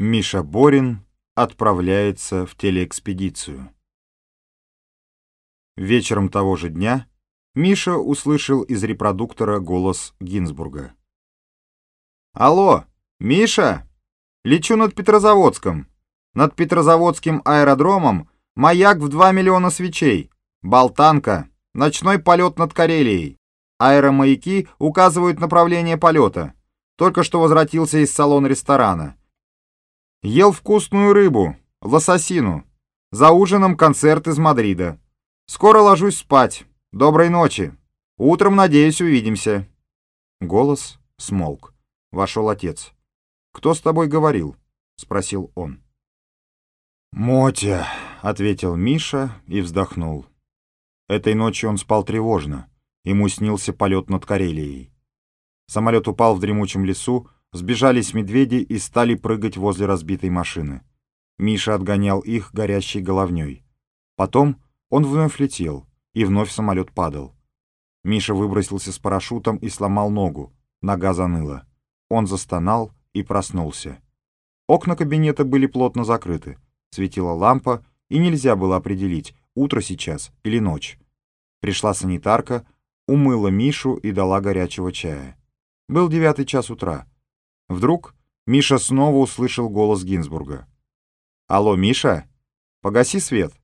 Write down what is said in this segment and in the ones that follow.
Миша Борин отправляется в телеэкспедицию. Вечером того же дня Миша услышал из репродуктора голос Гинзбурга. «Алло, Миша! Лечу над Петрозаводском. Над Петрозаводским аэродромом маяк в 2 миллиона свечей. Болтанка. Ночной полет над Карелией. Аэромаяки указывают направление полета. Только что возвратился из салона ресторана. Ел вкусную рыбу, лососину. За ужином концерт из Мадрида. Скоро ложусь спать. Доброй ночи. Утром, надеюсь, увидимся. Голос смолк. Вошел отец. «Кто с тобой говорил?» — спросил он. «Мотя», — ответил Миша и вздохнул. Этой ночью он спал тревожно. Ему снился полет над Карелией. Самолет упал в дремучем лесу, Сбежались медведи и стали прыгать возле разбитой машины. Миша отгонял их горящей головней. Потом он вновь летел, и вновь самолет падал. Миша выбросился с парашютом и сломал ногу. Нога заныла. Он застонал и проснулся. Окна кабинета были плотно закрыты. Светила лампа, и нельзя было определить, утро сейчас или ночь. Пришла санитарка, умыла Мишу и дала горячего чая. Был девятый час утра. Вдруг Миша снова услышал голос Гинзбурга. «Алло, Миша? Погаси свет!»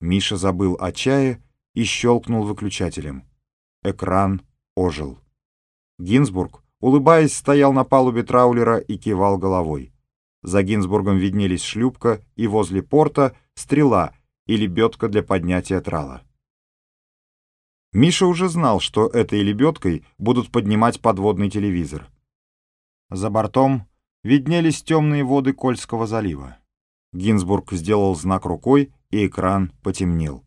Миша забыл о чае и щелкнул выключателем. Экран ожил. Гинзбург, улыбаясь, стоял на палубе траулера и кивал головой. За Гинзбургом виднелись шлюпка и возле порта стрела и лебедка для поднятия трала. Миша уже знал, что этой лебедкой будут поднимать подводный телевизор. За бортом виднелись темные воды Кольского залива. Гинзбург сделал знак рукой, и экран потемнел.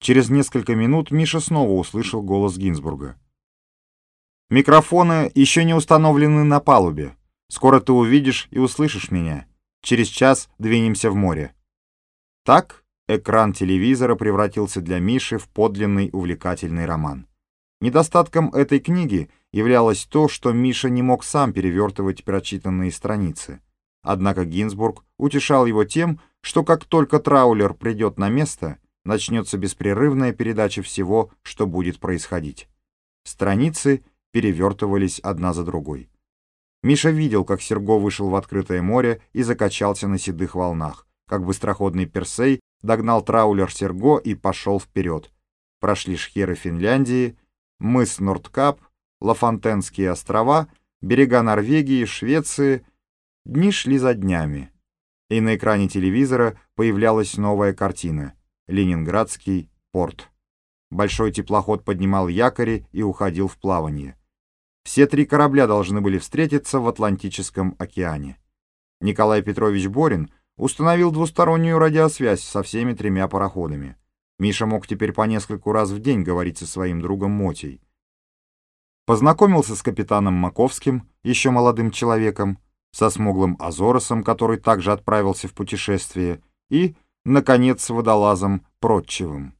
Через несколько минут Миша снова услышал голос Гинзбурга. «Микрофоны еще не установлены на палубе. Скоро ты увидишь и услышишь меня. Через час двинемся в море». Так экран телевизора превратился для Миши в подлинный увлекательный роман. Недостатком этой книги являлось то, что Миша не мог сам перевертывать прочитанные страницы. Однако Гинзбург утешал его тем, что как только траулер придет на место, начнется беспрерывная передача всего, что будет происходить. Страницы перевертывались одна за другой. Миша видел, как Серго вышел в открытое море и закачался на седых волнах, как быстроходный Персей догнал траулер Серго и пошел вперед. Прошли шхеры Финляндии, мыс Нордкап, Лафонтенские острова, берега Норвегии, Швеции. Дни шли за днями. И на экране телевизора появлялась новая картина — Ленинградский порт. Большой теплоход поднимал якори и уходил в плавание. Все три корабля должны были встретиться в Атлантическом океане. Николай Петрович Борин установил двустороннюю радиосвязь со всеми тремя пароходами. Миша мог теперь по нескольку раз в день говорить со своим другом Мотей. Познакомился с капитаном Маковским, еще молодым человеком, со смуглым Азоросом, который также отправился в путешествие, и, наконец, с водолазом Протчевым.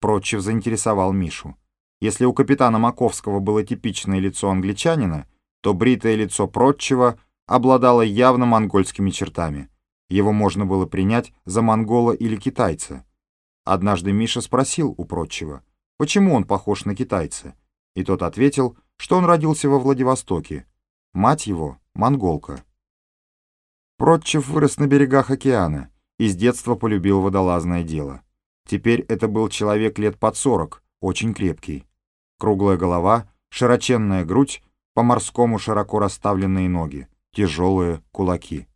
Протчев заинтересовал Мишу. Если у капитана Маковского было типичное лицо англичанина, то бритое лицо Протчева обладало явно монгольскими чертами. Его можно было принять за монгола или китайца. Однажды Миша спросил у Прочего, почему он похож на китайца, и тот ответил, что он родился во Владивостоке. Мать его — монголка. Прочев вырос на берегах океана и с детства полюбил водолазное дело. Теперь это был человек лет под сорок, очень крепкий. Круглая голова, широченная грудь, по-морскому широко расставленные ноги, тяжелые кулаки.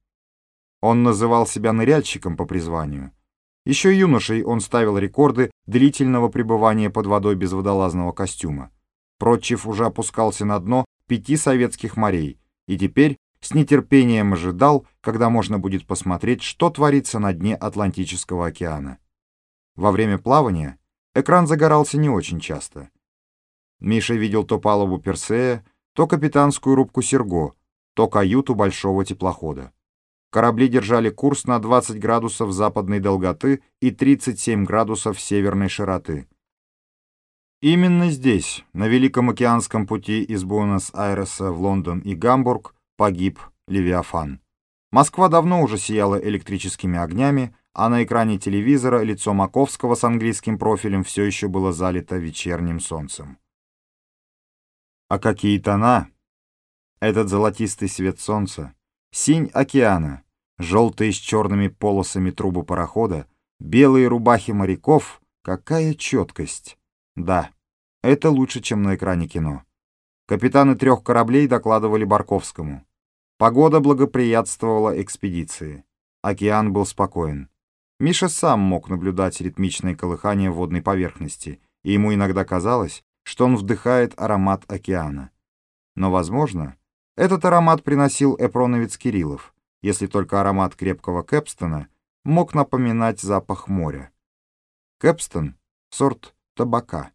Он называл себя ныряльщиком по призванию — еще юношей он ставил рекорды длительного пребывания под водой без водолазного костюма. Прочив уже опускался на дно пяти советских морей и теперь с нетерпением ожидал, когда можно будет посмотреть, что творится на дне Атлантического океана. Во время плавания экран загорался не очень часто. Миша видел то палубу Персея, то капитанскую рубку Серго, то каюту большого теплохода. Корабли держали курс на 20 градусов западной долготы и 37 градусов северной широты. Именно здесь, на Великом океанском пути из Буэнос-Айреса в Лондон и Гамбург, погиб Левиафан. Москва давно уже сияла электрическими огнями, а на экране телевизора лицо Маковского с английским профилем все еще было залито вечерним солнцем. А какие тона! Этот золотистый свет солнца, синь океана, желтые с черными полосами трубы парохода, белые рубахи моряков — какая четкость! Да, это лучше, чем на экране кино. Капитаны трех кораблей докладывали Барковскому. Погода благоприятствовала экспедиции. Океан был спокоен. Миша сам мог наблюдать ритмичное колыхание водной поверхности, и ему иногда казалось, что он вдыхает аромат океана. Но, возможно, этот аромат приносил эпроновец Кириллов, если только аромат крепкого Кэпстона мог напоминать запах моря. Кэпстон — сорт табака.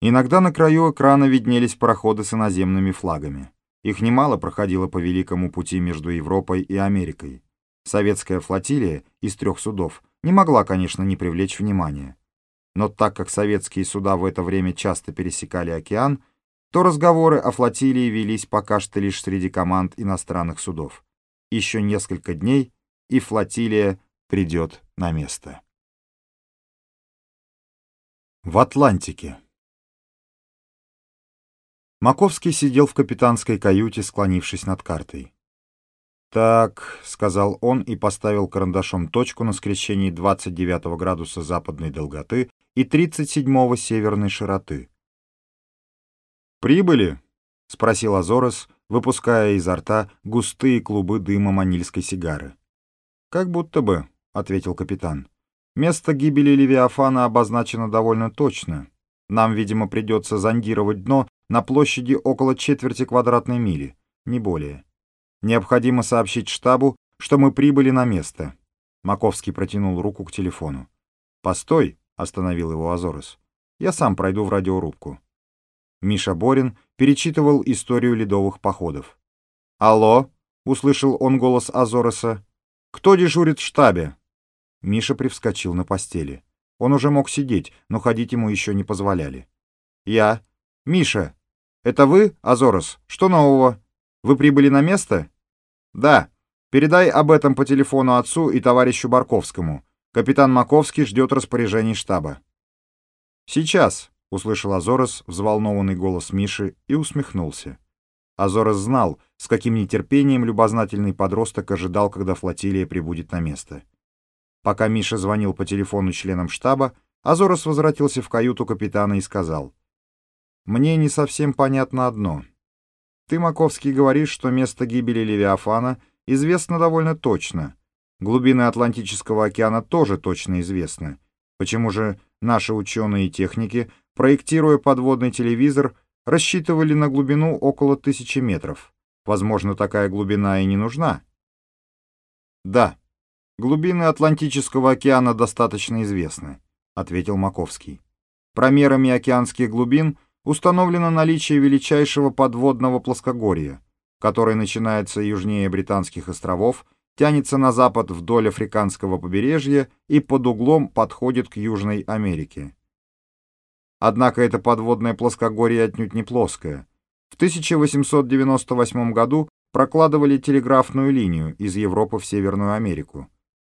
Иногда на краю экрана виднелись пароходы с иноземными флагами. Их немало проходило по великому пути между Европой и Америкой. Советская флотилия из трех судов не могла, конечно, не привлечь внимания. Но так как советские суда в это время часто пересекали океан, то разговоры о флотилии велись пока что лишь среди команд иностранных судов. Еще несколько дней, и флотилия придет на место. В Атлантике Маковский сидел в капитанской каюте, склонившись над картой. «Так», — сказал он и поставил карандашом точку на скрещении 29 градуса западной долготы и 37 северной широты. «Прибыли?» — спросил Азорос, выпуская изо рта густые клубы дыма манильской сигары. «Как будто бы», — ответил капитан. «Место гибели Левиафана обозначено довольно точно. Нам, видимо, придется зондировать дно на площади около четверти квадратной мили, не более. Необходимо сообщить штабу, что мы прибыли на место. Маковский протянул руку к телефону. «Постой!» — остановил его Азорос. «Я сам пройду в радиорубку». Миша Борин перечитывал историю ледовых походов. «Алло!» — услышал он голос Азороса. «Кто дежурит в штабе?» Миша привскочил на постели. Он уже мог сидеть, но ходить ему еще не позволяли. «Я. Миша, «Это вы, Азорос? Что нового? Вы прибыли на место?» «Да. Передай об этом по телефону отцу и товарищу Барковскому. Капитан Маковский ждет распоряжений штаба». «Сейчас», — услышал Азорос взволнованный голос Миши и усмехнулся. Азорос знал, с каким нетерпением любознательный подросток ожидал, когда флотилия прибудет на место. Пока Миша звонил по телефону членам штаба, Азорос возвратился в каюту капитана и сказал — мне не совсем понятно одно. Ты, Маковский, говоришь, что место гибели Левиафана известно довольно точно. Глубины Атлантического океана тоже точно известны. Почему же наши ученые и техники, проектируя подводный телевизор, рассчитывали на глубину около тысячи метров? Возможно, такая глубина и не нужна. Да, глубины Атлантического океана достаточно известны, ответил Маковский. Промерами океанских глубин – установлено наличие величайшего подводного плоскогорья, которое начинается южнее Британских островов, тянется на запад вдоль африканского побережья и под углом подходит к Южной Америке. Однако это подводное плоскогорье отнюдь не плоское. В 1898 году прокладывали телеграфную линию из Европы в Северную Америку.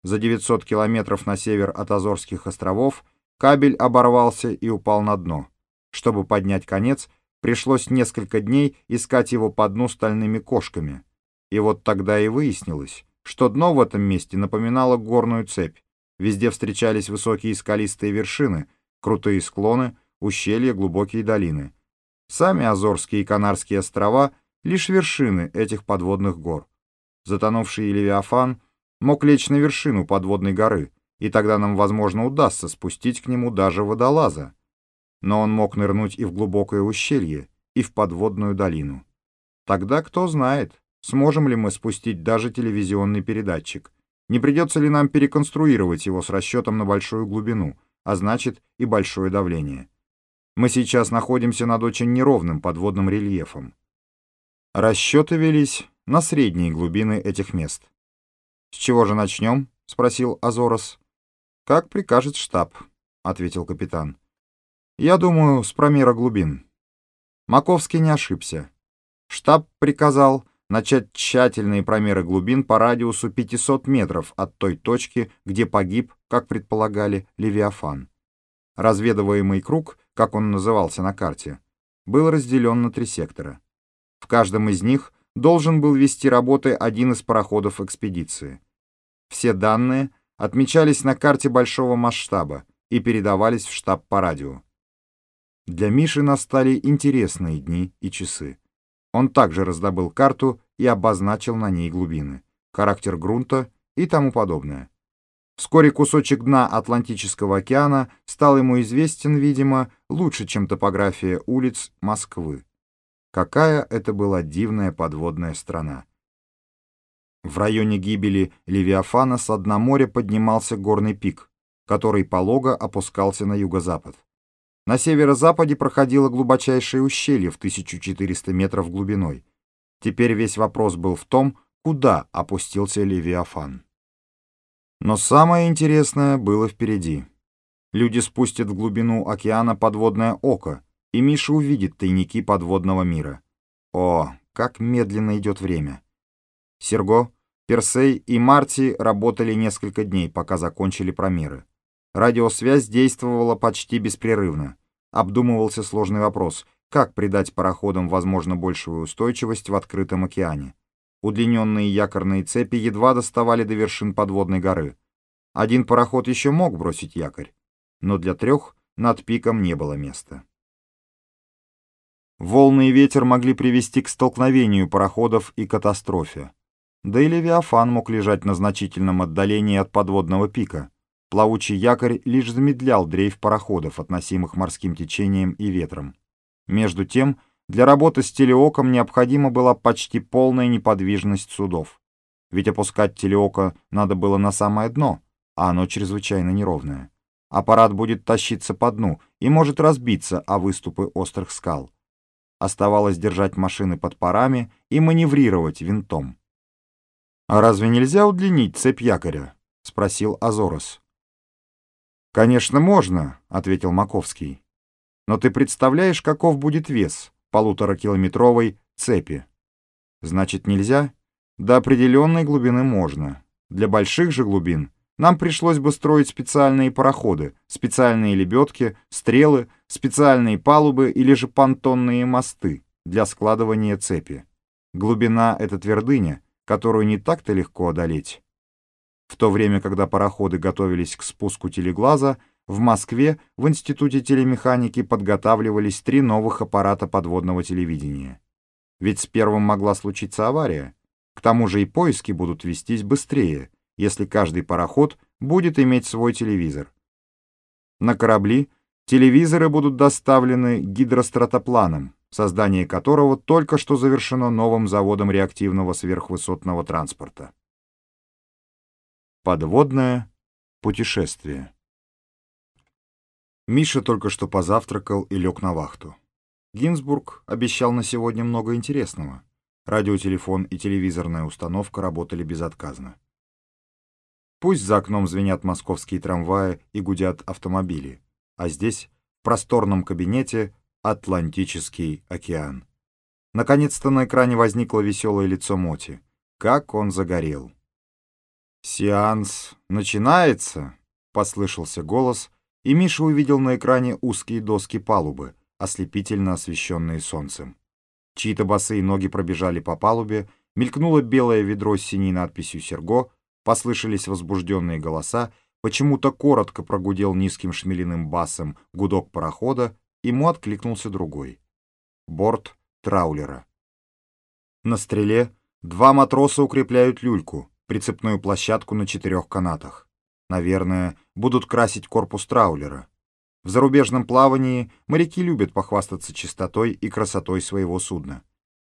За 900 километров на север от Азорских островов кабель оборвался и упал на дно. Чтобы поднять конец, пришлось несколько дней искать его по дну стальными кошками. И вот тогда и выяснилось, что дно в этом месте напоминало горную цепь. Везде встречались высокие скалистые вершины, крутые склоны, ущелья, глубокие долины. Сами Азорские и Канарские острова — лишь вершины этих подводных гор. Затонувший Левиафан мог лечь на вершину подводной горы, и тогда нам, возможно, удастся спустить к нему даже водолаза но он мог нырнуть и в глубокое ущелье, и в подводную долину. Тогда кто знает, сможем ли мы спустить даже телевизионный передатчик, не придется ли нам переконструировать его с расчетом на большую глубину, а значит и большое давление. Мы сейчас находимся над очень неровным подводным рельефом. Расчеты велись на средние глубины этих мест. «С чего же начнем?» — спросил Азорос. «Как прикажет штаб», — ответил капитан. Я думаю, с промера глубин. Маковский не ошибся. Штаб приказал начать тщательные промеры глубин по радиусу 500 метров от той точки, где погиб, как предполагали, Левиафан. Разведываемый круг, как он назывался на карте, был разделен на три сектора. В каждом из них должен был вести работы один из пароходов экспедиции. Все данные отмечались на карте большого масштаба и передавались в штаб по радио. Для Миши настали интересные дни и часы. Он также раздобыл карту и обозначил на ней глубины, характер грунта и тому подобное. Вскоре кусочек дна Атлантического океана стал ему известен, видимо, лучше, чем топография улиц Москвы. Какая это была дивная подводная страна. В районе гибели Левиафана с дна моря поднимался горный пик, который полого опускался на юго-запад. На северо-западе проходило глубочайшее ущелье в 1400 метров глубиной. Теперь весь вопрос был в том, куда опустился Левиафан. Но самое интересное было впереди. Люди спустят в глубину океана подводное око, и Миша увидит тайники подводного мира. О, как медленно идет время. Серго, Персей и Марти работали несколько дней, пока закончили промеры. Радиосвязь действовала почти беспрерывно. Обдумывался сложный вопрос, как придать пароходам возможно большую устойчивость в открытом океане. Удлиненные якорные цепи едва доставали до вершин подводной горы. Один пароход еще мог бросить якорь, но для трех над пиком не было места. Волны и ветер могли привести к столкновению пароходов и катастрофе. Да и Левиафан мог лежать на значительном отдалении от подводного пика. Плавучий якорь лишь замедлял дрейф пароходов, относимых морским течением и ветром. Между тем, для работы с телеоком необходима была почти полная неподвижность судов. Ведь опускать телеоко надо было на самое дно, а оно чрезвычайно неровное. Аппарат будет тащиться по дну и может разбиться о выступы острых скал. Оставалось держать машины под парами и маневрировать винтом. «А разве нельзя удлинить цепь якоря?» — спросил Азорос. «Конечно, можно», — ответил Маковский. «Но ты представляешь, каков будет вес полуторакилометровой цепи?» «Значит, нельзя?» «До определенной глубины можно. Для больших же глубин нам пришлось бы строить специальные пароходы, специальные лебедки, стрелы, специальные палубы или же понтонные мосты для складывания цепи. Глубина — это твердыня, которую не так-то легко одолеть. В то время, когда пароходы готовились к спуску телеглаза, в Москве в Институте телемеханики подготавливались три новых аппарата подводного телевидения. Ведь с первым могла случиться авария. К тому же и поиски будут вестись быстрее, если каждый пароход будет иметь свой телевизор. На корабли телевизоры будут доставлены гидростратопланом, создание которого только что завершено новым заводом реактивного сверхвысотного транспорта. Подводное путешествие. Миша только что позавтракал и лег на вахту. Гинзбург обещал на сегодня много интересного. Радиотелефон и телевизорная установка работали безотказно. Пусть за окном звенят московские трамваи и гудят автомобили, а здесь, в просторном кабинете, Атлантический океан. Наконец-то на экране возникло веселое лицо Моти. Как он загорел! «Сеанс начинается!» — послышался голос, и Миша увидел на экране узкие доски палубы, ослепительно освещенные солнцем. Чьи-то босые ноги пробежали по палубе, мелькнуло белое ведро с синей надписью «Серго», послышались возбужденные голоса, почему-то коротко прогудел низким шмелиным басом гудок парохода, ему откликнулся другой. Борт траулера. На стреле два матроса укрепляют люльку — прицепную площадку на четырех канатах. Наверное, будут красить корпус траулера. В зарубежном плавании моряки любят похвастаться чистотой и красотой своего судна.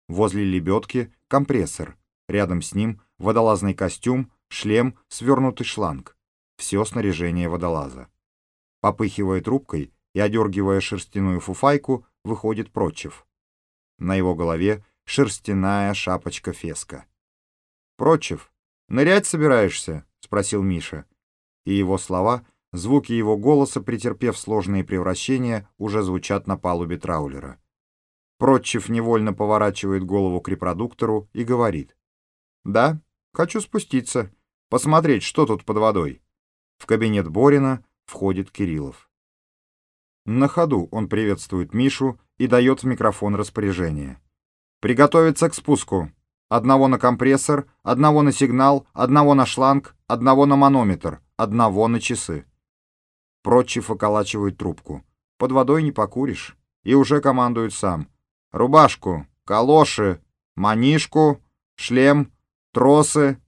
Возле лебедки — компрессор, рядом с ним — водолазный костюм, шлем, свернутый шланг. Все снаряжение водолаза. Попыхивая трубкой и одергивая шерстяную фуфайку, выходит Прочев. На его голове шерстяная шапочка-феска. Прочев «Нырять собираешься?» — спросил Миша. И его слова, звуки его голоса, претерпев сложные превращения, уже звучат на палубе траулера. Протчев невольно поворачивает голову к репродуктору и говорит. «Да, хочу спуститься, посмотреть, что тут под водой». В кабинет Борина входит Кириллов. На ходу он приветствует Мишу и дает в микрофон распоряжение. «Приготовиться к спуску. Одного на компрессор, одного на сигнал, одного на шланг, одного на манометр, одного на часы». Прочив околачивает трубку. Под водой не покуришь. И уже командует сам. «Рубашку, калоши, манишку, шлем, тросы».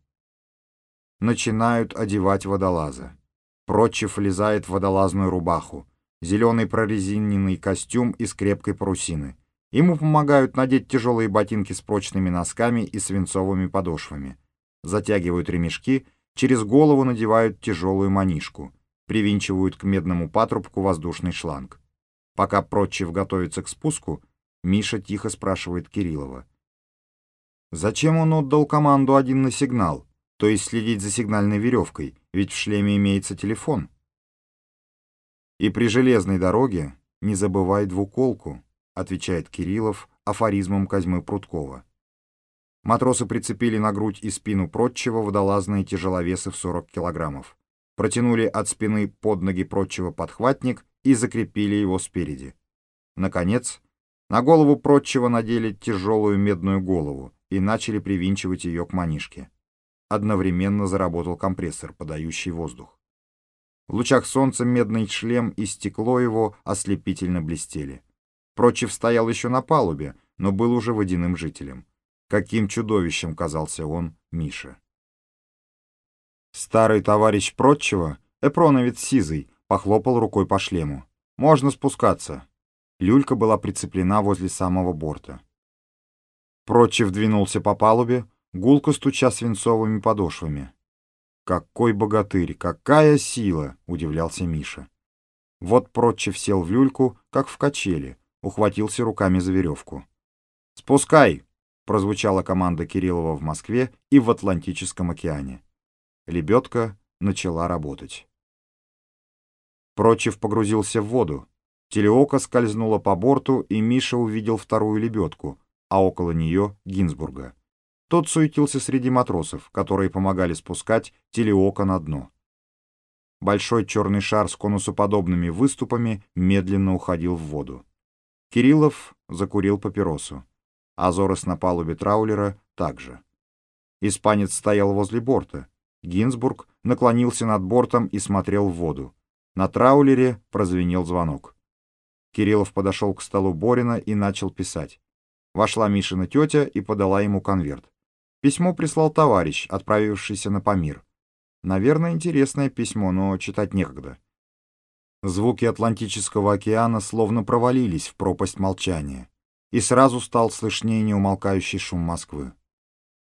Начинают одевать водолаза. Прочив влезает в водолазную рубаху, зеленый прорезиненный костюм из крепкой парусины. Ему помогают надеть тяжелые ботинки с прочными носками и свинцовыми подошвами. Затягивают ремешки, через голову надевают тяжелую манишку, привинчивают к медному патрубку воздушный шланг. Пока Прочев готовится к спуску, Миша тихо спрашивает Кириллова. Зачем он отдал команду один на сигнал? то есть следить за сигнальной веревкой, ведь в шлеме имеется телефон. И при железной дороге не забывай двуколку, отвечает Кириллов афоризмом Козьмы Пруткова. Матросы прицепили на грудь и спину Протчева водолазные тяжеловесы в 40 килограммов, протянули от спины под ноги Протчева подхватник и закрепили его спереди. Наконец, на голову Протчева надели тяжелую медную голову и начали привинчивать ее к манишке. Одновременно заработал компрессор, подающий воздух. В лучах солнца медный шлем и стекло его ослепительно блестели. Прочев стоял еще на палубе, но был уже водяным жителем. Каким чудовищем казался он Миша. Старый товарищ Прочева, эпроновец сизый, похлопал рукой по шлему. «Можно спускаться». Люлька была прицеплена возле самого борта. Прочев двинулся по палубе, гулко стуча свинцовыми подошвами. «Какой богатырь! Какая сила!» — удивлялся Миша. Вот Протчев сел в люльку, как в качели, ухватился руками за веревку. «Спускай!» — прозвучала команда Кириллова в Москве и в Атлантическом океане. Лебедка начала работать. Прочев погрузился в воду. Телеока скользнула по борту, и Миша увидел вторую лебедку, а около нее — Гинзбурга. Тот суетился среди матросов, которые помогали спускать телеока на дно. Большой черный шар с конусоподобными выступами медленно уходил в воду. Кириллов закурил папиросу. Азорос на палубе траулера также. Испанец стоял возле борта. Гинзбург наклонился над бортом и смотрел в воду. На траулере прозвенел звонок. Кириллов подошел к столу Борина и начал писать. Вошла Мишина тетя и подала ему конверт. Письмо прислал товарищ, отправившийся на Памир. Наверное, интересное письмо, но читать некогда. Звуки Атлантического океана словно провалились в пропасть молчания, и сразу стал слышнее неумолкающий шум Москвы.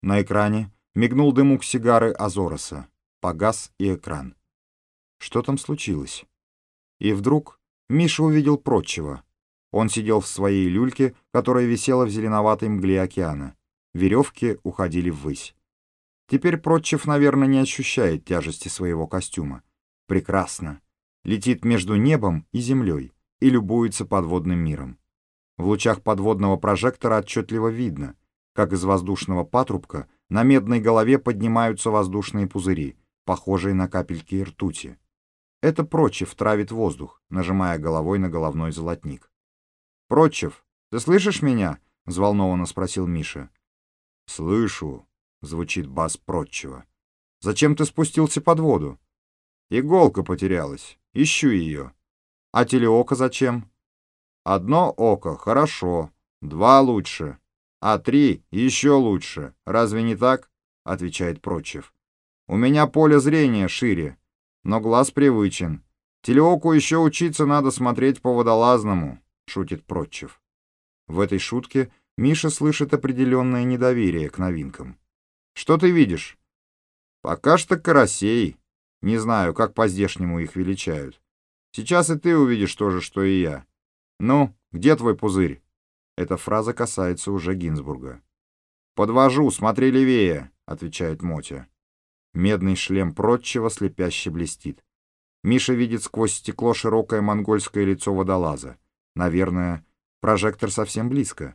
На экране мигнул дымок сигары Азороса, погас и экран. Что там случилось? И вдруг Миша увидел прочего. Он сидел в своей люльке, которая висела в зеленоватой мгле океана. Веревки уходили ввысь. Теперь Протчев, наверное, не ощущает тяжести своего костюма. Прекрасно. Летит между небом и землей и любуется подводным миром. В лучах подводного прожектора отчетливо видно, как из воздушного патрубка на медной голове поднимаются воздушные пузыри, похожие на капельки ртути. Это Прочев травит воздух, нажимая головой на головной золотник. «Прочев, ты слышишь меня?» — взволнованно спросил Миша. «Слышу», — звучит бас прочего. «Зачем ты спустился под воду?» «Иголка потерялась. Ищу ее». «А телеоко зачем?» «Одно око, хорошо. Два лучше. А три еще лучше. Разве не так?» — отвечает Прочев. «У меня поле зрения шире, но глаз привычен. Телеоку еще учиться надо смотреть по водолазному», — шутит Прочев. В этой шутке Миша слышит определенное недоверие к новинкам. «Что ты видишь?» «Пока что карасей. Не знаю, как по-здешнему их величают. Сейчас и ты увидишь то же, что и я. Ну, где твой пузырь?» Эта фраза касается уже Гинзбурга. «Подвожу, смотри левее», — отвечает Мотя. Медный шлем прочего слепяще блестит. Миша видит сквозь стекло широкое монгольское лицо водолаза. Наверное, Прожектор совсем близко.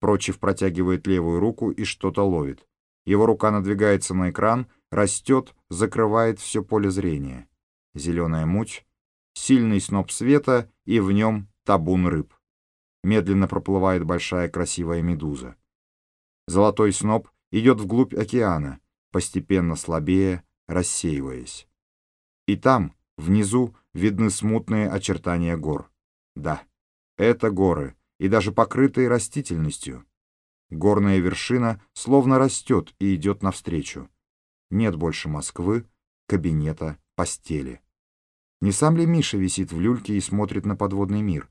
Прочив протягивает левую руку и что-то ловит. Его рука надвигается на экран, растет, закрывает все поле зрения. Зеленая муть, сильный сноп света и в нем табун рыб. Медленно проплывает большая красивая медуза. Золотой сноп идет вглубь океана, постепенно слабее, рассеиваясь. И там, внизу, видны смутные очертания гор. Да, это горы, и даже покрытые растительностью. Горная вершина словно растет и идет навстречу. Нет больше Москвы, кабинета, постели. Не сам ли Миша висит в люльке и смотрит на подводный мир?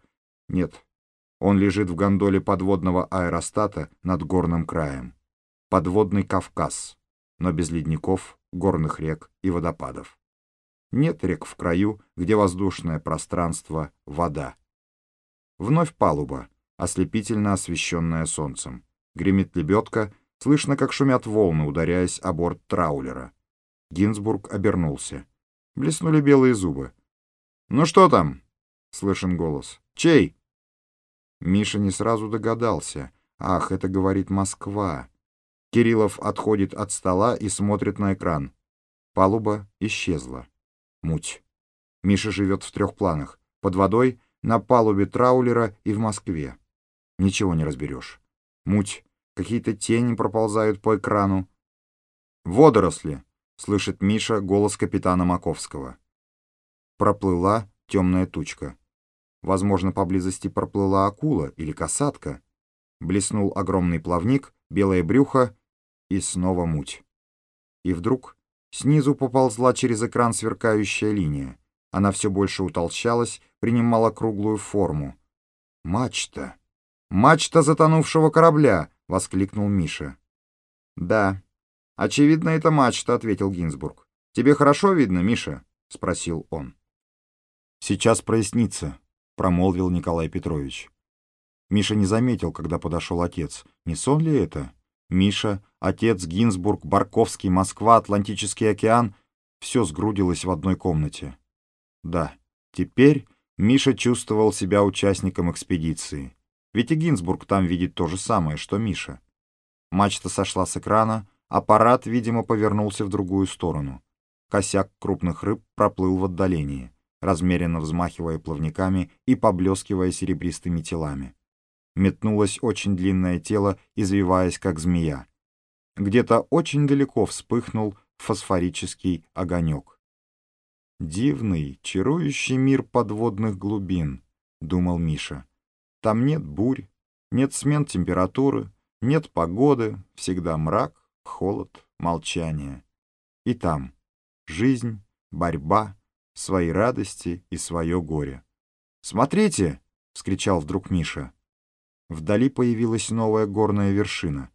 Нет, он лежит в гондоле подводного аэростата над горным краем. Подводный Кавказ, но без ледников, горных рек и водопадов. Нет рек в краю, где воздушное пространство — вода. Вновь палуба, ослепительно освещенная солнцем. Гремит лебедка, слышно, как шумят волны, ударяясь о борт траулера. Гинзбург обернулся. Блеснули белые зубы. «Ну что там?» — слышен голос. «Чей?» Миша не сразу догадался. «Ах, это говорит Москва». Кириллов отходит от стола и смотрит на экран. Палуба исчезла. Муть. Миша живет в трех планах. Под водой, на палубе траулера и в Москве. Ничего не разберешь. Муть. Какие-то тени проползают по экрану. «Водоросли!» — слышит Миша голос капитана Маковского. Проплыла темная тучка. Возможно, поблизости проплыла акула или касатка. Блеснул огромный плавник, белое брюхо и снова муть. И вдруг снизу поползла через экран сверкающая линия. Она все больше утолщалась, принимала круглую форму. «Мачта! Мачта затонувшего корабля!» — воскликнул Миша. «Да, очевидно, это мачта», — ответил Гинзбург. «Тебе хорошо видно, Миша?» — спросил он. «Сейчас прояснится», — промолвил Николай Петрович. Миша не заметил, когда подошел отец. Не сон ли это? Миша, отец, Гинзбург, Барковский, Москва, Атлантический океан — все сгрудилось в одной комнате. Да, теперь Миша чувствовал себя участником экспедиции. Ведь и Гинзбург там видит то же самое, что Миша. Мачта сошла с экрана, аппарат, видимо, повернулся в другую сторону. Косяк крупных рыб проплыл в отдалении, размеренно взмахивая плавниками и поблескивая серебристыми телами. Метнулось очень длинное тело, извиваясь, как змея. Где-то очень далеко вспыхнул фосфорический огонек. «Дивный, чарующий мир подводных глубин», — думал Миша. «Там нет бурь, нет смен температуры, нет погоды, всегда мрак, холод, молчание. И там жизнь, борьба, свои радости и свое горе. «Смотрите!» — вскричал вдруг Миша. Вдали появилась новая горная вершина.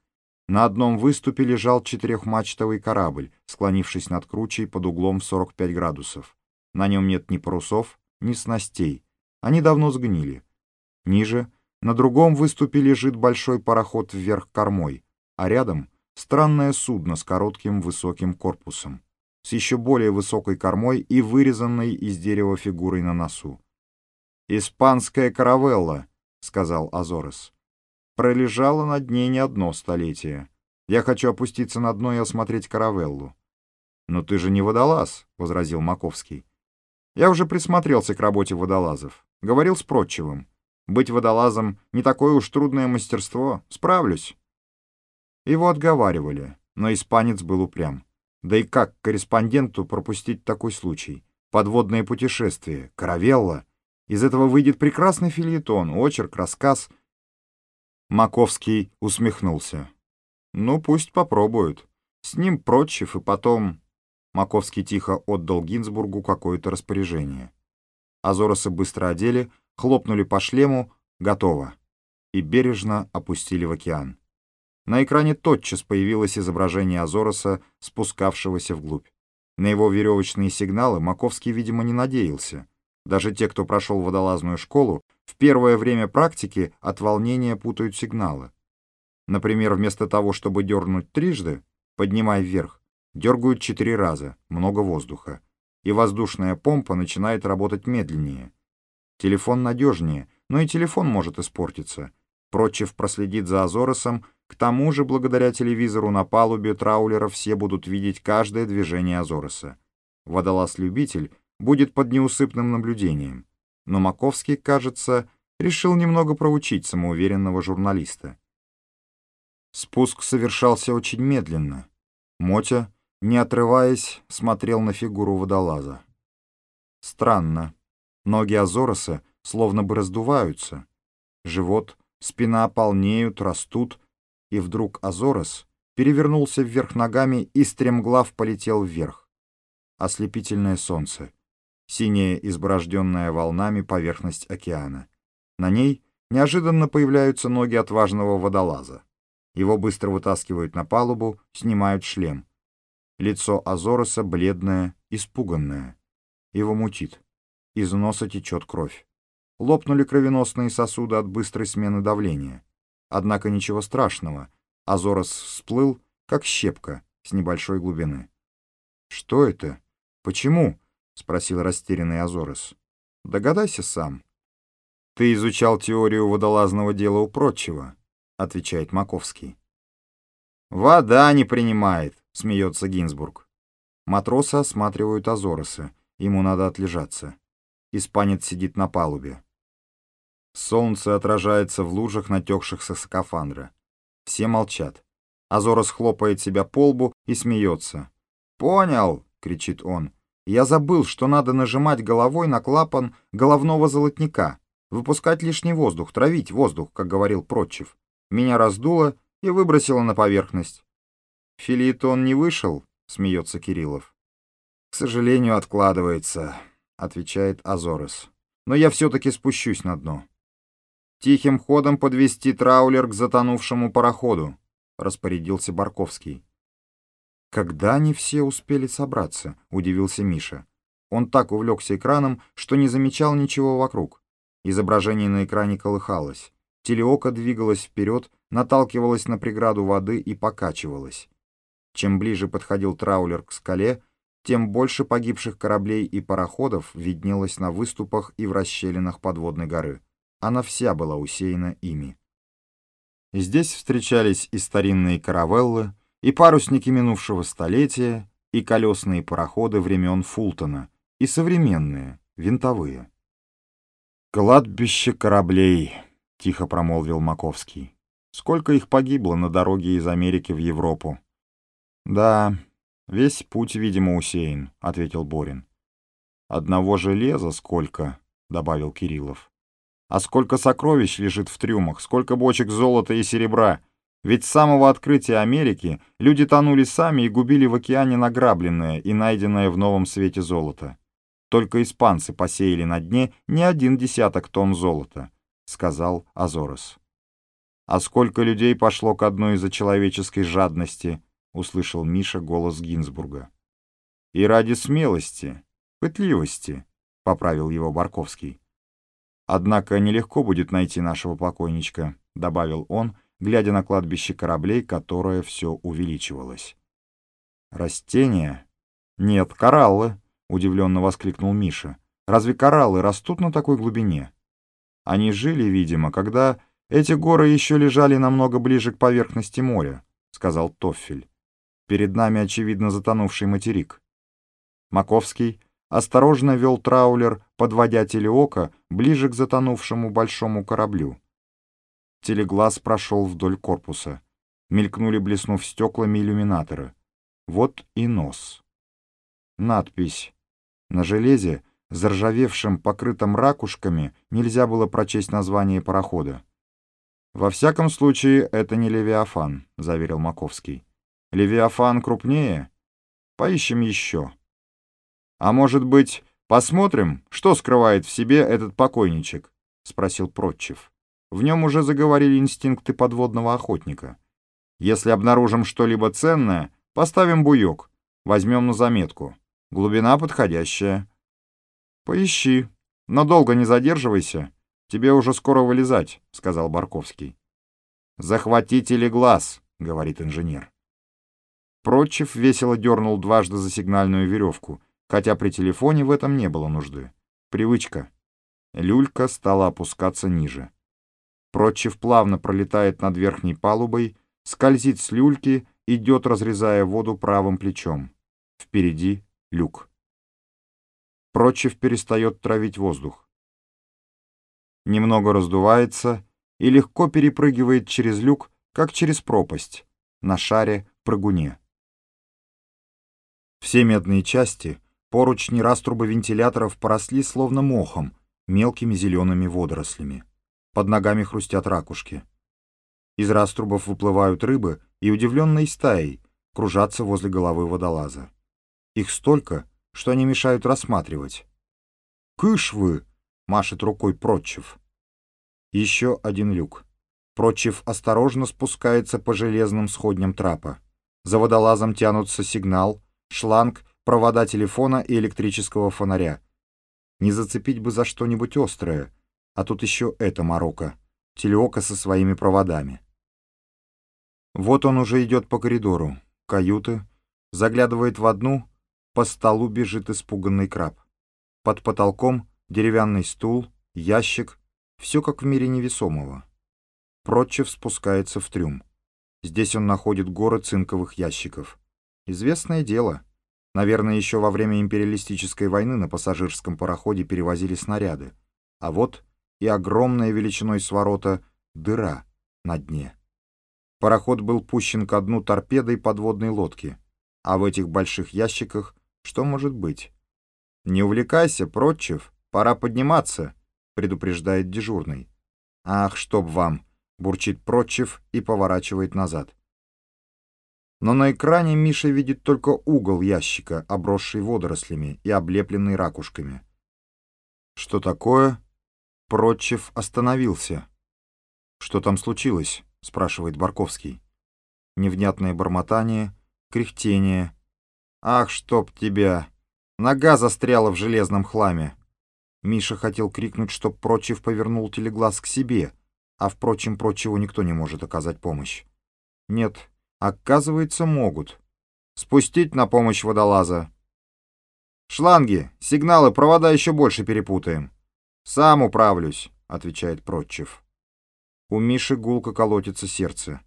На одном выступе лежал четырехмачтовый корабль, склонившись над кручей под углом в 45 градусов. На нем нет ни парусов, ни снастей. Они давно сгнили. Ниже, на другом выступе лежит большой пароход вверх кормой, а рядом — странное судно с коротким высоким корпусом, с еще более высокой кормой и вырезанной из дерева фигурой на носу. «Испанская каравелла», — сказал Азорес. «Пролежала над ней не одно столетие. Я хочу опуститься на дно и осмотреть каравеллу». «Но ты же не водолаз», — возразил Маковский. «Я уже присмотрелся к работе водолазов. Говорил с Протчевым. Быть водолазом — не такое уж трудное мастерство. Справлюсь». Его отговаривали, но испанец был упрям. Да и как корреспонденту пропустить такой случай? Подводное путешествие, каравелла. Из этого выйдет прекрасный фильетон, очерк, рассказ. Маковский усмехнулся. Ну, пусть попробуют. С ним Прочев и потом... Маковский тихо отдал Гинзбургу какое-то распоряжение. Азоросы быстро одели, хлопнули по шлему, готово, и бережно опустили в океан. На экране тотчас появилось изображение Азороса, спускавшегося вглубь. На его веревочные сигналы Маковский, видимо, не надеялся. Даже те, кто прошел водолазную школу, в первое время практики от волнения путают сигналы. Например, вместо того, чтобы дернуть трижды, поднимая вверх, дергают четыре раза, много воздуха, и воздушная помпа начинает работать медленнее. Телефон надежнее, но и телефон может испортиться. Прочев проследит за Азоросом, к тому же, благодаря телевизору на палубе траулера все будут видеть каждое движение Азороса. Водолаз-любитель будет под неусыпным наблюдением. Но Маковский, кажется, решил немного проучить самоуверенного журналиста. Спуск совершался очень медленно. Мотя, не отрываясь, смотрел на фигуру водолаза. Странно. Ноги Азороса словно бы раздуваются. Живот, спина полнеют, растут, и вдруг Азорос перевернулся вверх ногами и стремглав полетел вверх. Ослепительное солнце. Синяя, изборожденная волнами поверхность океана. На ней неожиданно появляются ноги отважного водолаза. Его быстро вытаскивают на палубу, снимают шлем. Лицо Азороса бледное, испуганное. Его мутит. Из носа течет кровь. Лопнули кровеносные сосуды от быстрой смены давления. Однако ничего страшного. Азорос всплыл, как щепка, с небольшой глубины. «Что это? Почему?» — спросил растерянный Азорос. «Догадайся сам». «Ты изучал теорию водолазного дела у Прочего», — отвечает Маковский. «Вода не принимает», — смеется Гинзбург. Матросы осматривают Азороса. Ему надо отлежаться. Испанец сидит на палубе. Солнце отражается в лужах, натекших со скафандра. Все молчат. Азорос хлопает себя по лбу и смеется. «Понял!» — кричит он. «Я забыл, что надо нажимать головой на клапан головного золотника, выпускать лишний воздух, травить воздух, как говорил Протчев. Меня раздуло и выбросило на поверхность». «Филитон не вышел?» — смеется Кириллов. «К сожалению, откладывается», — отвечает Азорес. «Но я все-таки спущусь на дно». «Тихим ходом подвести траулер к затонувшему пароходу», — распорядился Барковский. «Когда они все успели собраться?» — удивился Миша. Он так увлекся экраном, что не замечал ничего вокруг. Изображение на экране колыхалось. Телеока двигалась вперед, наталкивалась на преграду воды и покачивалась. Чем ближе подходил траулер к скале, тем больше погибших кораблей и пароходов виднелось на выступах и в расщелинах подводной горы. Она вся была усеяна ими. Здесь встречались и старинные каравеллы, и парусники минувшего столетия, и колесные пароходы времен Фултона, и современные, винтовые. «Кладбище кораблей», — тихо промолвил Маковский. «Сколько их погибло на дороге из Америки в Европу?» «Да, «Весь путь, видимо, усеян», — ответил Борин. «Одного железа сколько?» — добавил Кириллов. «А сколько сокровищ лежит в трюмах, сколько бочек золота и серебра! Ведь с самого открытия Америки люди тонули сами и губили в океане награбленное и найденное в новом свете золото. Только испанцы посеяли на дне не один десяток тонн золота», — сказал Азорос. «А сколько людей пошло ко дну из-за человеческой жадности?» — услышал Миша голос Гинзбурга. «И ради смелости, пытливости», — поправил его Барковский. «Однако нелегко будет найти нашего покойничка», — добавил он, глядя на кладбище кораблей, которое все увеличивалось. «Растения?» «Нет, кораллы», — удивленно воскликнул Миша. «Разве кораллы растут на такой глубине?» «Они жили, видимо, когда эти горы еще лежали намного ближе к поверхности моря», — сказал Тоффель. Перед нами, очевидно, затонувший материк. Маковский осторожно вел траулер, подводя телеока ближе к затонувшему большому кораблю. Телеглаз прошел вдоль корпуса. Мелькнули, блеснув стеклами, иллюминаторы. Вот и нос. Надпись. На железе, заржавевшем, покрытом ракушками, нельзя было прочесть название парохода. «Во всяком случае, это не Левиафан», — заверил Маковский. Левиафан крупнее? Поищем еще. А может быть, посмотрим, что скрывает в себе этот покойничек? Спросил Протчев. В нем уже заговорили инстинкты подводного охотника. Если обнаружим что-либо ценное, поставим буек, возьмем на заметку. Глубина подходящая. Поищи, но долго не задерживайся. Тебе уже скоро вылезать, сказал Барковский. Захватите ли глаз, говорит инженер. Прочев весело дернул дважды за сигнальную веревку, хотя при телефоне в этом не было нужды. Привычка. Люлька стала опускаться ниже. Прочев плавно пролетает над верхней палубой, скользит с люльки, идет, разрезая воду правым плечом. Впереди люк. Прочев перестает травить воздух. Немного раздувается и легко перепрыгивает через люк, как через пропасть, на шаре-прыгуне. Все медные части, поручни раструбы вентиляторов поросли словно мохом, мелкими зелеными водорослями. Под ногами хрустят ракушки. Из раструбов выплывают рыбы и удивленные стаей кружатся возле головы водолаза. Их столько, что они мешают рассматривать. «Кыш вы!» — машет рукой Прочев. Еще один люк. Прочев осторожно спускается по железным сходням трапа. За водолазом тянутся сигнал, шланг, провода телефона и электрического фонаря. Не зацепить бы за что-нибудь острое, а тут еще это морока, телеока со своими проводами. Вот он уже идет по коридору, каюты, заглядывает в одну, по столу бежит испуганный краб. Под потолком деревянный стул, ящик, все как в мире невесомого. Прочев спускается в трюм. Здесь он находит горы цинковых ящиков. Известное дело — Наверное, еще во время империалистической войны на пассажирском пароходе перевозили снаряды. А вот и огромная величиной сворота дыра на дне. Пароход был пущен ко дну торпедой подводной лодки. А в этих больших ящиках что может быть? «Не увлекайся, Протчев, пора подниматься», — предупреждает дежурный. «Ах, чтоб вам!» — бурчит Протчев и поворачивает назад но на экране Миша видит только угол ящика, обросший водорослями и облепленный ракушками. «Что такое?» Прочев остановился. «Что там случилось?» — спрашивает Барковский. Невнятное бормотание, кряхтение. «Ах, чтоб тебя! Нога застряла в железном хламе!» Миша хотел крикнуть, чтоб Прочев повернул телеглаз к себе, а, впрочем, Прочеву никто не может оказать помощь. Нет, Оказывается, могут. Спустить на помощь водолаза. «Шланги, сигналы, провода еще больше перепутаем». «Сам управлюсь», — отвечает Протчев. У Миши гулко колотится сердце.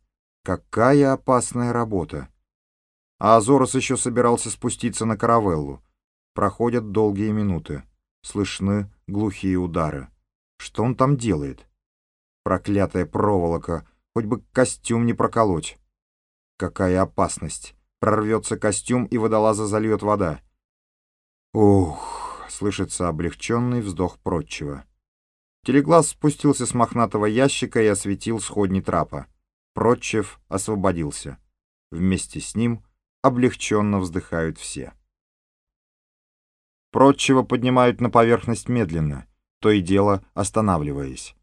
Какая опасная работа. А Азорос еще собирался спуститься на каравеллу. Проходят долгие минуты. Слышны глухие удары. Что он там делает? Проклятая проволока, хоть бы костюм не проколоть. Какая опасность! Прорвется костюм, и водолаза зальет вода. Ух! Слышится облегченный вздох прочего. Телеглаз спустился с мохнатого ящика и осветил сходни трапа. Протчев освободился. Вместе с ним облегченно вздыхают все. Протчего поднимают на поверхность медленно, то и дело останавливаясь.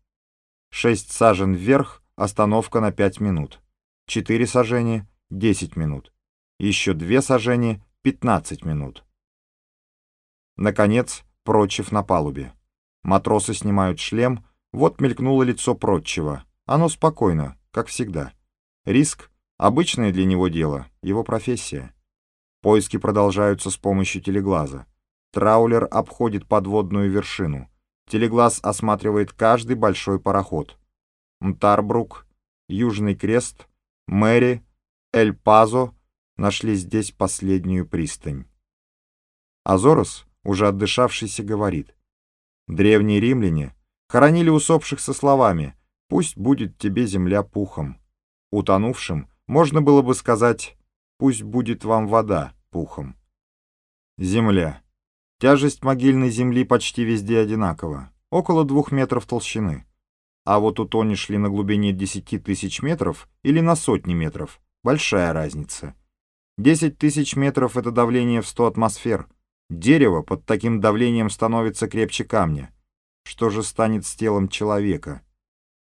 Шесть сажен вверх, остановка на пять минут. 4 сажения — 10 минут. Еще 2 сажения — 15 минут. Наконец, Прочев на палубе. Матросы снимают шлем, вот мелькнуло лицо Прочева. Оно спокойно, как всегда. Риск — обычное для него дело, его профессия. Поиски продолжаются с помощью телеглаза. Траулер обходит подводную вершину. Телеглаз осматривает каждый большой пароход. Мтарбрук, Южный Крест, Мэри, Эль-Пазо нашли здесь последнюю пристань. Азорос, уже отдышавшийся, говорит. Древние римляне хоронили усопших со словами «Пусть будет тебе земля пухом». Утонувшим можно было бы сказать «Пусть будет вам вода пухом». Земля. Тяжесть могильной земли почти везде одинакова, около двух метров толщины. А вот утонешь ли на глубине 10 тысяч метров или на сотни метров — большая разница. 10 тысяч метров — это давление в 100 атмосфер. Дерево под таким давлением становится крепче камня. Что же станет с телом человека?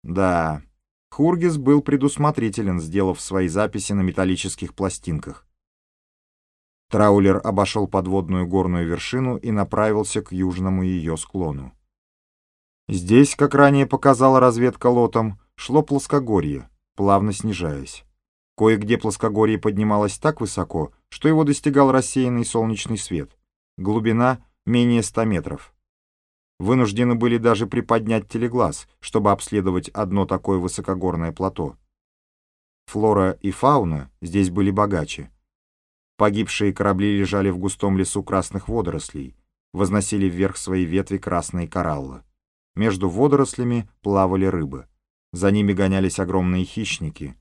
Да, Хургис был предусмотрителен, сделав свои записи на металлических пластинках. Траулер обошел подводную горную вершину и направился к южному ее склону. Здесь, как ранее показала разведка лотом, шло плоскогорье, плавно снижаясь. Кое-где плоскогорье поднималось так высоко, что его достигал рассеянный солнечный свет. Глубина менее 100 метров. вынуждены были даже приподнять телеглаз, чтобы обследовать одно такое высокогорное плато. Флора и фауна здесь были богаче. Погибшие корабли лежали в густом лесу красных водорослей, возносили вверх свои ветви красные кораллы. Между водорослями плавали рыбы. За ними гонялись огромные хищники.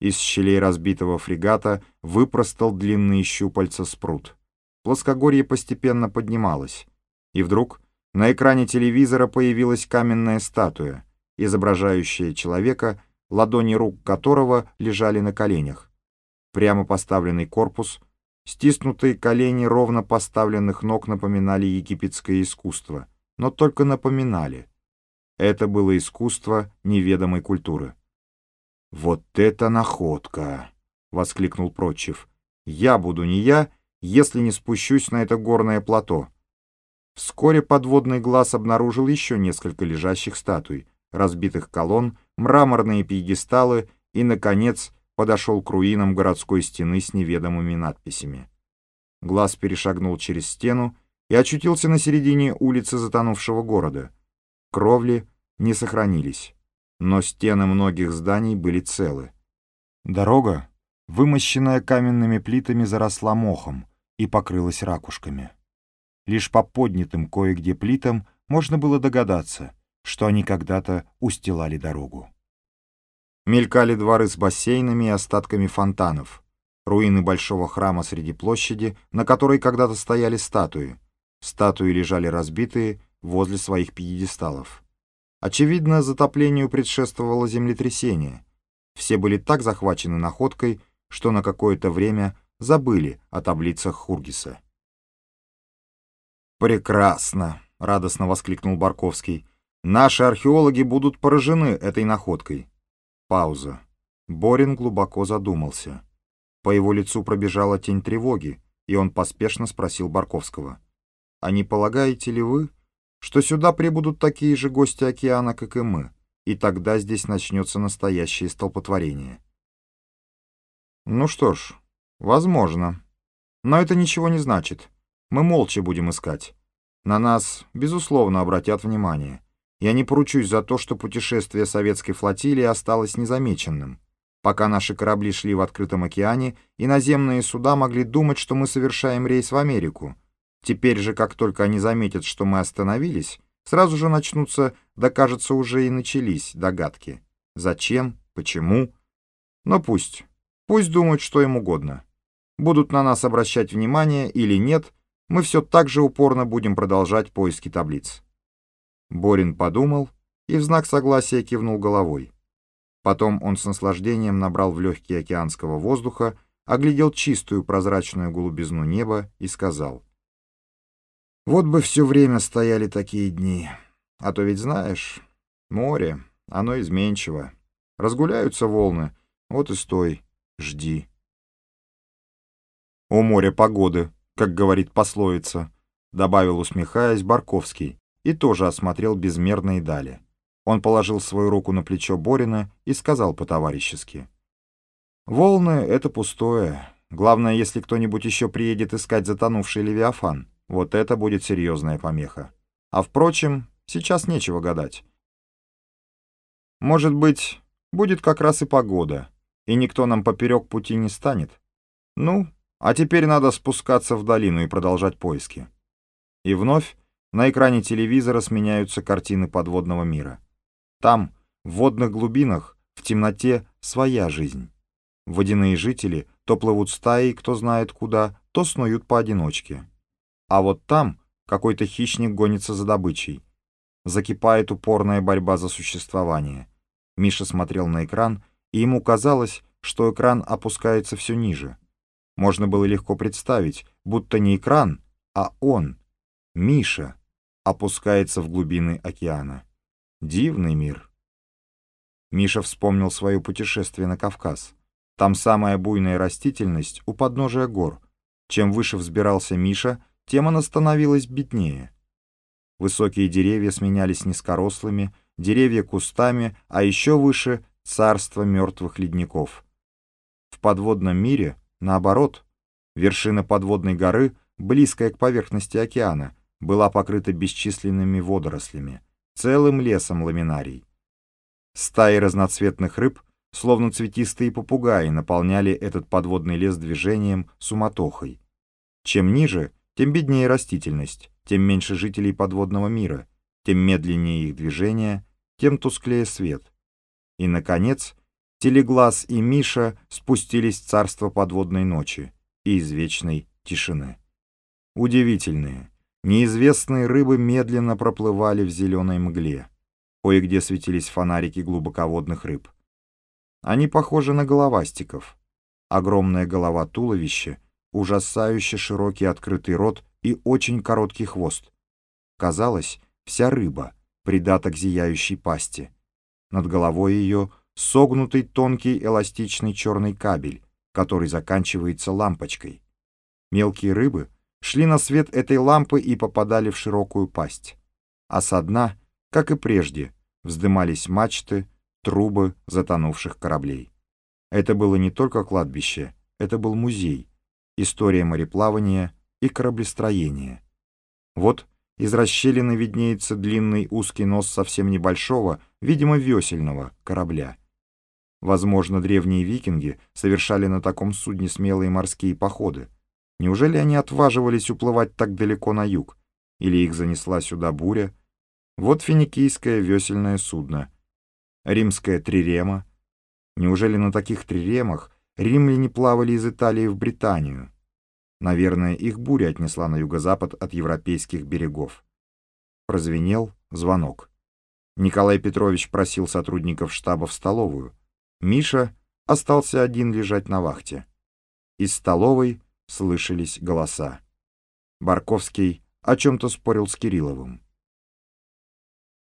Из щелей разбитого фрегата выпростал длинные щупальца спрут. Плоскогорье постепенно поднималось. И вдруг на экране телевизора появилась каменная статуя, изображающая человека, ладони рук которого лежали на коленях. Прямо поставленный корпус, стиснутые колени ровно поставленных ног напоминали египетское искусство, но только напоминали. Это было искусство неведомой культуры. «Вот это находка!» — воскликнул Прочев. «Я буду не я, если не спущусь на это горное плато». Вскоре подводный глаз обнаружил еще несколько лежащих статуй, разбитых колонн, мраморные пьедесталы и, наконец, подошел к руинам городской стены с неведомыми надписями. Глаз перешагнул через стену и очутился на середине улицы затонувшего города. Кровли не сохранились но стены многих зданий были целы. Дорога, вымощенная каменными плитами, заросла мохом и покрылась ракушками. Лишь по поднятым кое-где плитам можно было догадаться, что они когда-то устилали дорогу. Мелькали дворы с бассейнами и остатками фонтанов, руины большого храма среди площади, на которой когда-то стояли статуи. Статуи лежали разбитые возле своих пьедесталов. Очевидно, затоплению предшествовало землетрясение. Все были так захвачены находкой, что на какое-то время забыли о таблицах Хургиса. «Прекрасно!» — радостно воскликнул Барковский. «Наши археологи будут поражены этой находкой». Пауза. Борин глубоко задумался. По его лицу пробежала тень тревоги, и он поспешно спросил Барковского. «А не полагаете ли вы, что сюда прибудут такие же гости океана, как и мы, и тогда здесь начнется настоящее столпотворение. Ну что ж, возможно. Но это ничего не значит. Мы молча будем искать. На нас, безусловно, обратят внимание. Я не поручусь за то, что путешествие советской флотилии осталось незамеченным. Пока наши корабли шли в открытом океане, и наземные суда могли думать, что мы совершаем рейс в Америку, Теперь же, как только они заметят, что мы остановились, сразу же начнутся, да кажется, уже и начались догадки. Зачем? Почему? Но пусть. Пусть думают, что им угодно. Будут на нас обращать внимание или нет, мы все так же упорно будем продолжать поиски таблиц. Борин подумал и в знак согласия кивнул головой. Потом он с наслаждением набрал в легкие океанского воздуха, оглядел чистую прозрачную голубизну неба и сказал — вот бы все время стояли такие дни. А то ведь знаешь, море, оно изменчиво. Разгуляются волны, вот и стой, жди. «У моря погоды», как говорит пословица, добавил, усмехаясь, Барковский, и тоже осмотрел безмерные дали. Он положил свою руку на плечо Борина и сказал по-товарищески. «Волны — это пустое. Главное, если кто-нибудь еще приедет искать затонувший Левиафан. Вот это будет серьезная помеха. А впрочем, сейчас нечего гадать. Может быть, будет как раз и погода, и никто нам поперек пути не станет. Ну, а теперь надо спускаться в долину и продолжать поиски. И вновь на экране телевизора сменяются картины подводного мира. Там, в водных глубинах, в темноте, своя жизнь. Водяные жители то плывут стаей, кто знает куда, то снуют поодиночке. А вот там какой-то хищник гонится за добычей. Закипает упорная борьба за существование. Миша смотрел на экран, и ему казалось, что экран опускается все ниже. Можно было легко представить, будто не экран, а он, Миша, опускается в глубины океана. Дивный мир. Миша вспомнил свое путешествие на Кавказ. Там самая буйная растительность у подножия гор. Чем выше взбирался Миша, тем она становилась беднее. Высокие деревья сменялись низкорослыми, деревья кустами, а еще выше — царство мертвых ледников. В подводном мире, наоборот, вершина подводной горы, близкая к поверхности океана, была покрыта бесчисленными водорослями, целым лесом ламинарий. Стаи разноцветных рыб, словно цветистые попугаи, наполняли этот подводный лес движением, суматохой. Чем ниже, тем беднее растительность, тем меньше жителей подводного мира, тем медленнее их движение, тем тусклее свет. И, наконец, Телеглаз и Миша спустились в царство подводной ночи и извечной тишины. Удивительные, неизвестные рыбы медленно проплывали в зеленой мгле. Кое-где светились фонарики глубоководных рыб. Они похожи на головастиков. Огромная голова туловища, ужасающе широкий открытый рот и очень короткий хвост. Казалось, вся рыба — придаток зияющей пасти. Над головой ее согнутый тонкий эластичный черный кабель, который заканчивается лампочкой. Мелкие рыбы шли на свет этой лампы и попадали в широкую пасть. А со дна, как и прежде, вздымались мачты, трубы затонувших кораблей. Это было не только кладбище, это был музей, история мореплавания и кораблестроения. Вот из расщелины виднеется длинный узкий нос совсем небольшого, видимо, весельного корабля. Возможно, древние викинги совершали на таком судне смелые морские походы. Неужели они отваживались уплывать так далеко на юг? Или их занесла сюда буря? Вот финикийское весельное судно. Римская трирема. Неужели на таких триремах римляне плавали из Италии в Британию? Наверное, их буря отнесла на юго-запад от европейских берегов. Прозвенел звонок. Николай Петрович просил сотрудников штаба в столовую. Миша остался один лежать на вахте. Из столовой слышались голоса. Барковский о чем-то спорил с Кирилловым.